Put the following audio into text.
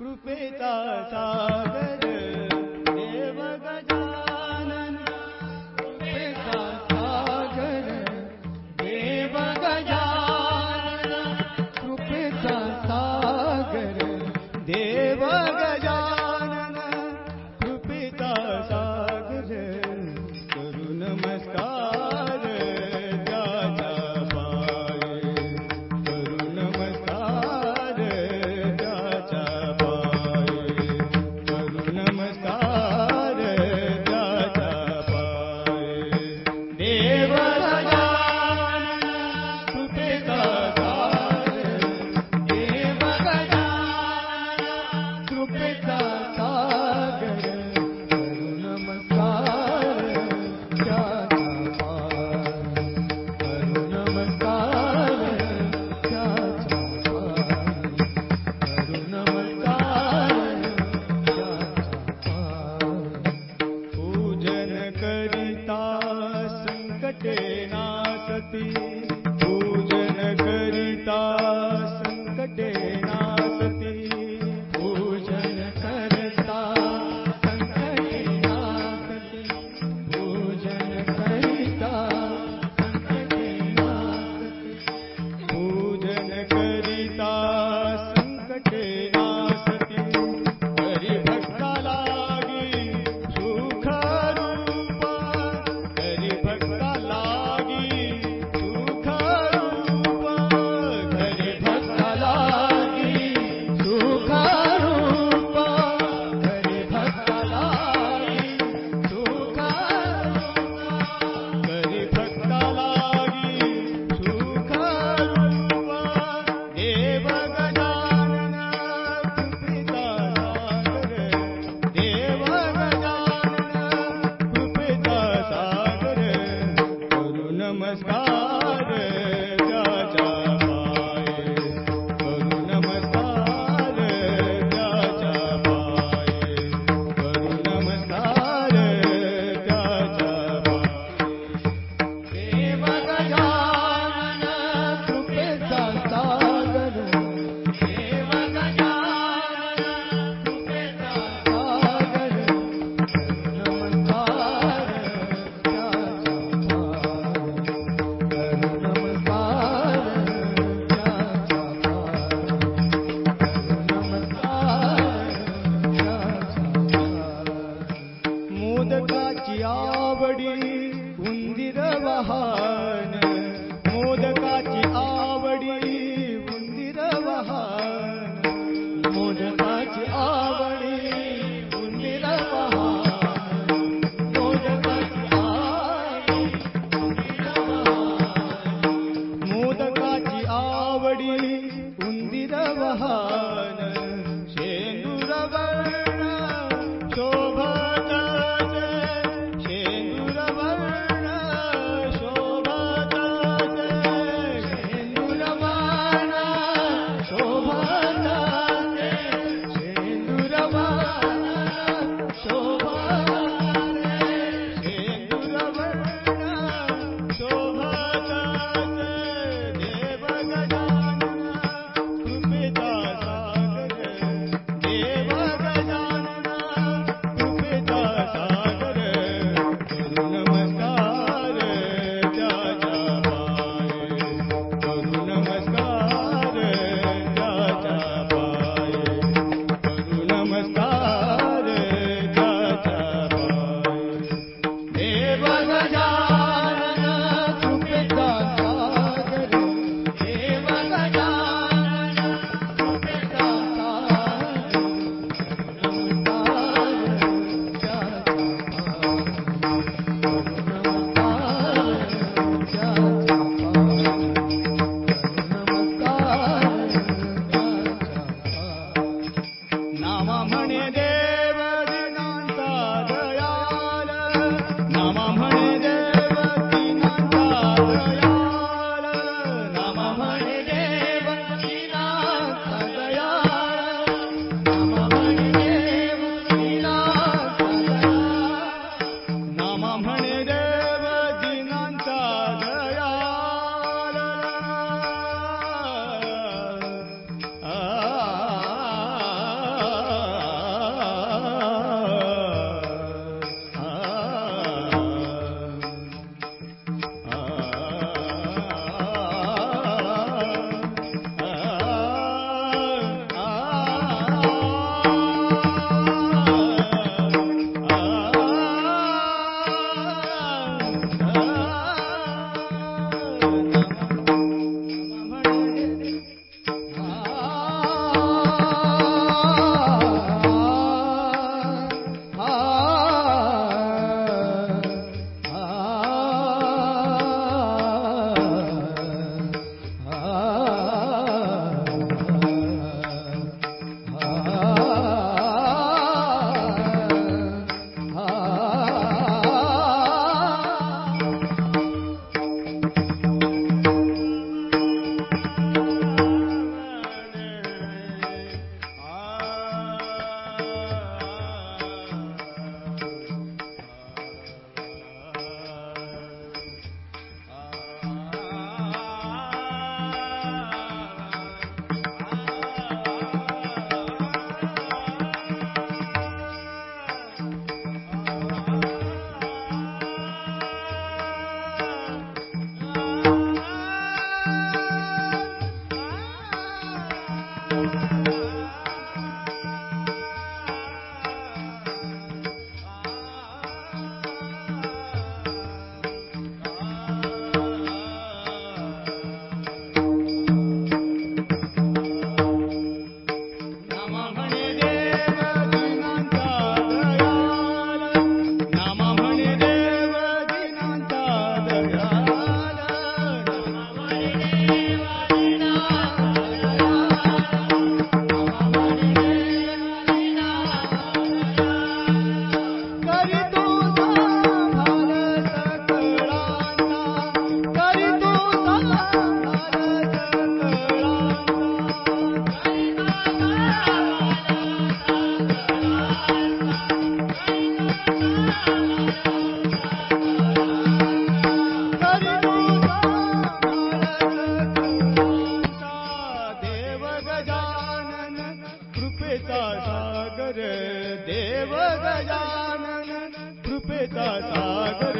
गजानन कृपेचा सागर नमस्कार। उंदीर सागर देव गजानन कृपेचा सागर